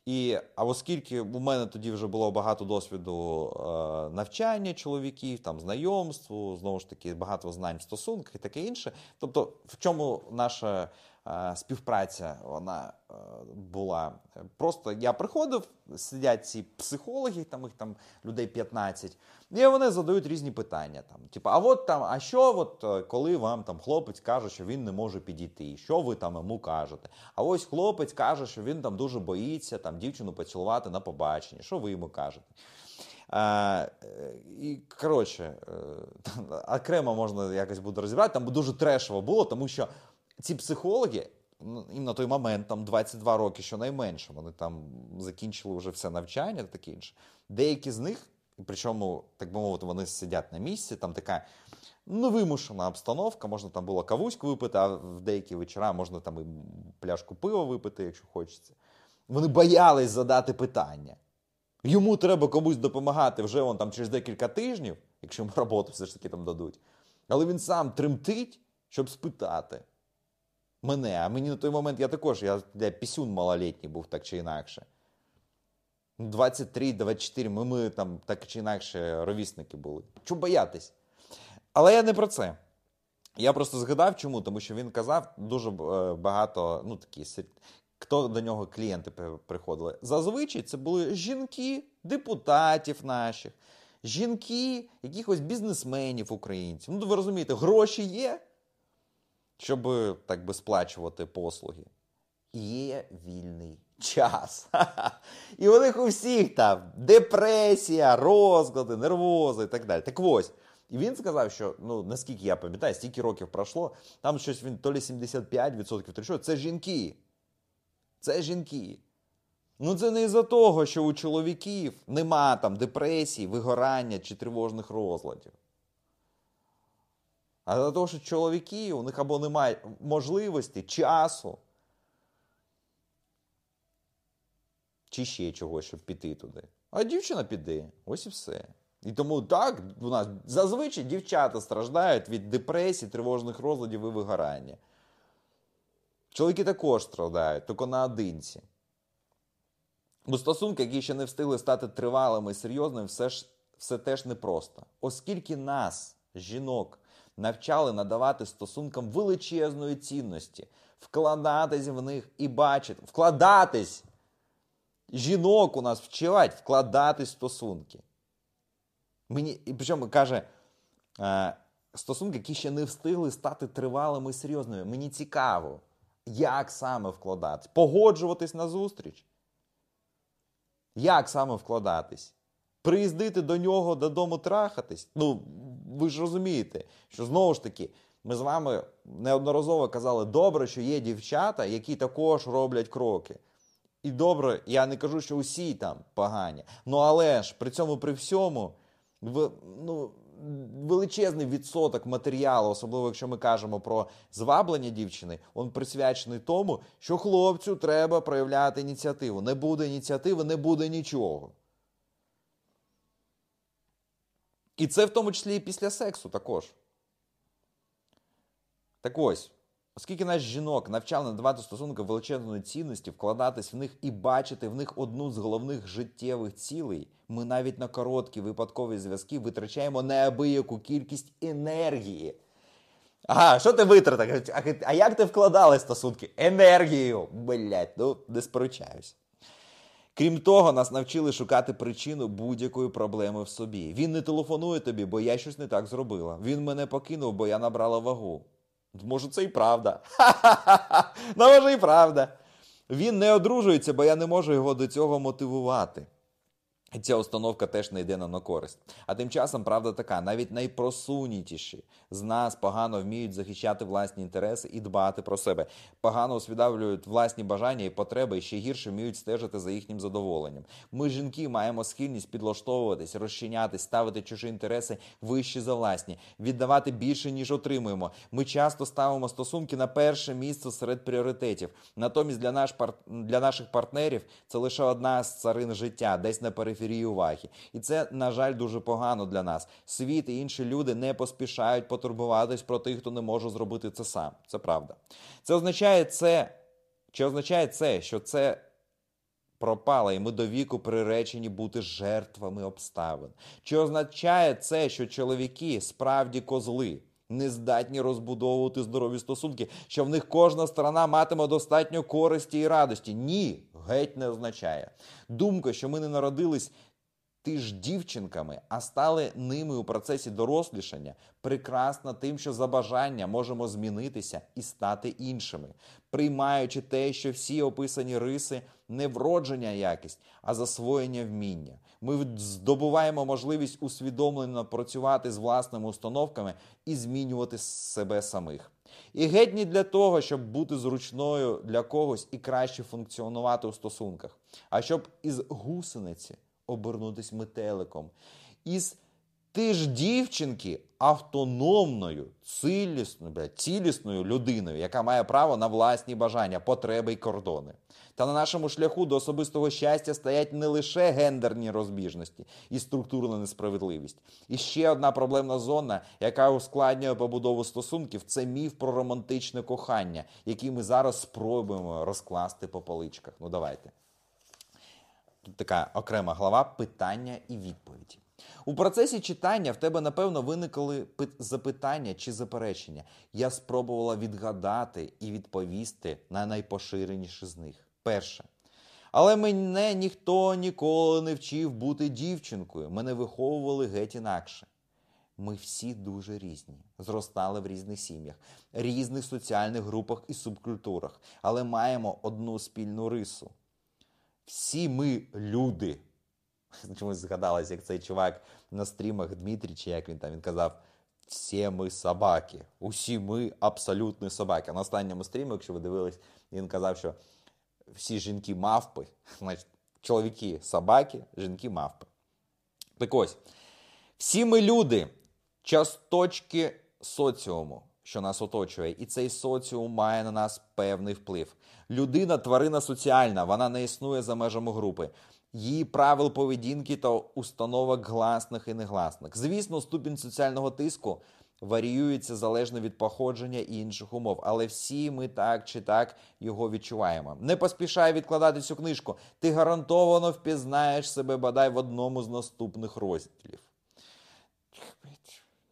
І, А оскільки у мене тоді вже було багато досвіду е, навчання чоловіків, там знайомству, знову ж таки, багато знань в стосунках і таке інше. Тобто, в чому наша співпраця вона е, була? Просто я приходив, сидять ці психологи, там їх там людей 15, і вони задають різні питання. Там, Типу, а от там, а що, от, коли вам там хлопець каже, що він не може підійти? Що ви там йому кажете? А ось хлопець каже, що він там дуже боїться там дівчину поцілувати на побаченні. Що ви йому кажете? А, І коротше, е, <laughs> окремо можна якось буде розібрати. Там дуже трешово було, тому що ці психологи. Ну, їм на той момент там 22 роки, щонайменше, вони там закінчили вже все навчання та таке інше. Деякі з них, причому, так би мовити, вони сидять на місці, там така невимушена обстановка, можна там було кавуську випити, а в деякі вечора можна там і пляшку пива випити, якщо хочеться. Вони боялись задати питання. Йому треба комусь допомагати вже вон там через декілька тижнів, якщо йому <laughs> роботу все ж таки там дадуть. Але він сам тремтить, щоб спитати мене. А мені на той момент я також, я, я пісюн малолітній був так чи інакше. 23-24, ми, ми там так чи інакше ровісники були. Чому боятись? Але я не про це. Я просто згадав, чому, тому що він казав дуже е, багато, ну такі хто до нього клієнти приходили. Зазвичай це були жінки, депутатів наших, жінки, якихось бізнесменів українців. Ну, ви розумієте, гроші є, щоб так би сплачувати послуги. Є вільний час. <laughs> І у них у всіх там депресія, розклади, нервози і так далі. Так ось. І він сказав, що ну наскільки я пам'ятаю, стільки років пройшло, там щось він то лі 75%, то що це жінки. Це жінки. Ну це не із-за того, що у чоловіків нема там депресії, вигорання чи тривожних розладів. А за того, що чоловіки, у них або немає можливості, часу. Чи ще чогось, щоб піти туди. А дівчина піде. Ось і все. І тому так, у нас зазвичай дівчата страждають від депресії, тривожних розладів і вигорання. Чоловіки також страдають, тільки наодинці. Бо стосунки, які ще не встигли стати тривалими і серйозними, все ж все теж непросто. Оскільки нас, жінок, навчали надавати стосункам величезної цінності, вкладатись в них і бачити, вкладатись. Жінок у нас вчать вкладатись в стосунки. Мені, і причому каже, е, стосунки, які ще не встигли стати тривалими і серйозними. Мені цікаво, як саме вкладатись, погоджуватись на зустріч. Як саме вкладатись? Приїздити до нього додому трахатись? Ну, ви ж розумієте, що знову ж таки, ми з вами неодноразово казали, добре, що є дівчата, які також роблять кроки. І добре, я не кажу, що усі там погані. Ну але ж при цьому при всьому в, ну, величезний відсоток матеріалу, особливо якщо ми кажемо про зваблення дівчини, він присвячений тому, що хлопцю треба проявляти ініціативу. Не буде ініціативи, не буде нічого. І це в тому числі і після сексу також. Так ось. Оскільки наш жінок навчали надавати стосунки величезної цінності, вкладатись в них і бачити в них одну з головних життєвих цілей, ми навіть на короткі випадкові зв'язки витрачаємо неабияку кількість енергії. Ага, що ти витратив? А як ти вкладали стосунки? Енергію! Блять, ну не сперечаюсь. Крім того, нас навчили шукати причину будь-якої проблеми в собі. Він не телефонує тобі, бо я щось не так зробила. Він мене покинув, бо я набрала вагу. Може, це і правда. Ха-ха-ха! <laughs> Ну, може, і правда. Він не одружується, бо я не можу його до цього мотивувати. Ця установка теж не йде на користь. А тим часом, правда така, навіть найпросунітіші з нас погано вміють захищати власні інтереси і дбати про себе, погано усвідомлюють власні бажання і потреби, і ще гірше вміють стежити за їхнім задоволенням. Ми, жінки, маємо схильність підлаштовуватись, розчинятись, ставити чужі інтереси вищі за власні, віддавати більше, ніж отримуємо. Ми часто ставимо стосунки на перше місце серед пріоритетів. Натомість для, наш для наших партнерів це лише одна з царин життя, десь на периферії периферії уваги. І це, на жаль, дуже погано для нас. Світ і інші люди не поспішають потурбуватись про тих, хто не може зробити це сам. Це правда. Це означає це, чи означає це, що це. Пропало, і ми до віку приречені бути жертвами обставин. Чи означає це, що чоловіки справді козли, не здатні розбудовувати здорові стосунки, що в них кожна сторона матиме достатньо користі і радості? Ні, геть не означає. Думка, що ми не народились ти ж дівчинками, а стали ними у процесі дорослішання, прекрасна тим, що за бажання можемо змінитися і стати іншими, приймаючи те, що всі описані риси не вродження якість, а засвоєння вміння. Ми здобуваємо можливість усвідомлено працювати з власними установками і змінювати себе самих. І геть не для того, щоб бути зручною для когось і краще функціонувати у стосунках, а щоб із гусениці обернутись метеликом. Із ти ж дівчинки автономною, цілісною, цілісною людиною, яка має право на власні бажання, потреби й кордони. Та на нашому шляху до особистого щастя стоять не лише гендерні розбіжності і структурна несправедливість. І ще одна проблемна зона, яка ускладнює побудову стосунків, це міф про романтичне кохання, який ми зараз спробуємо розкласти по поличках. Ну давайте. Тут така окрема глава питання і відповіді. У процесі читання в тебе, напевно, виникли запитання чи заперечення. Я спробувала відгадати і відповісти на найпоширеніші з них. Перше. Але мене ніхто ніколи не вчив бути дівчинкою. Мене виховували геть інакше. Ми всі дуже різні, зростали в різних сім'ях, різних соціальних групах і субкультурах, але маємо одну спільну рису. Всі ми люди. <laughs> Чомусь згадалось, як цей чувак на стрімах Дмитрій, чи як він там він казав, всі ми собаки. Усі ми абсолютні собаки. На останньому стрімі, якщо ви дивились, він казав, що всі жінки мавпи, <laughs> значить, чоловіки собаки, жінки мавпи. Так ось, всі ми люди, часточки соціуму що нас оточує, і цей соціум має на нас певний вплив. Людина тварина соціальна, вона не існує за межами групи. Її правил поведінки та установок гласних і негласних. Звісно, ступінь соціального тиску варіюється залежно від походження і інших умов, але всі ми так чи так його відчуваємо. Не поспішай відкладати цю книжку. Ти гарантовано впізнаєш себе бодай в одному з наступних розділів.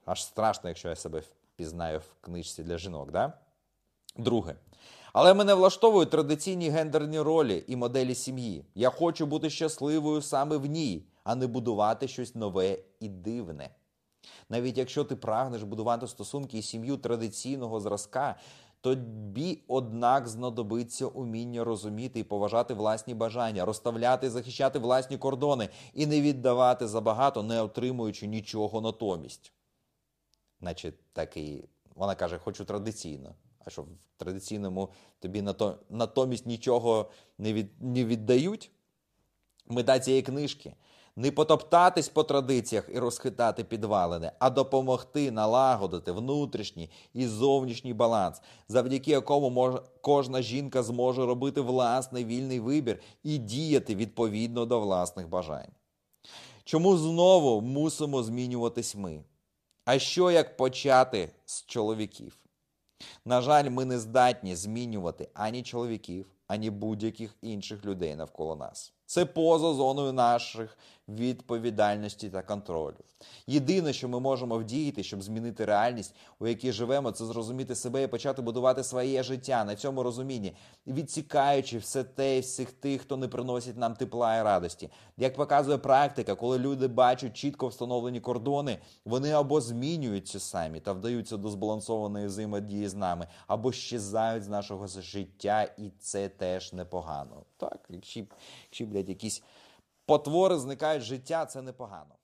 Аж страшно, якщо я себе впізнаю в книжці для жінок, да? Друге. Але мене влаштовують традиційні гендерні ролі і моделі сім'ї. Я хочу бути щасливою саме в ній, а не будувати щось нове і дивне. Навіть якщо ти прагнеш будувати стосунки і сім'ю традиційного зразка, тобі, однак, знадобиться уміння розуміти і поважати власні бажання, розставляти і захищати власні кордони і не віддавати забагато, не отримуючи нічого натомість. Значить, такий, вона каже, хочу традиційно. А що в традиційному тобі нато- натомість нічого не, від, не віддають? Мета цієї книжки не потоптатись по традиціях і розхитати підвалини, а допомогти налагодити внутрішній і зовнішній баланс, завдяки якому може, кожна жінка зможе робити власний вільний вибір і діяти відповідно до власних бажань. Чому знову мусимо змінюватись ми? А що як почати з чоловіків? На жаль, ми не здатні змінювати ані чоловіків, ані будь-яких інших людей навколо нас. Це поза зоною наших відповідальності та контролю. Єдине, що ми можемо вдіяти, щоб змінити реальність, у якій живемо, це зрозуміти себе і почати будувати своє життя на цьому розумінні, відсікаючи все те і всіх тих, хто не приносить нам тепла і радості. Як показує практика, коли люди бачать чітко встановлені кордони, вони або змінюються самі та вдаються до збалансованої взаємодії з нами, або щезають з нашого життя, і це теж непогано. Так, якщо, якщо блядь, якісь потвори зникають життя, це непогано.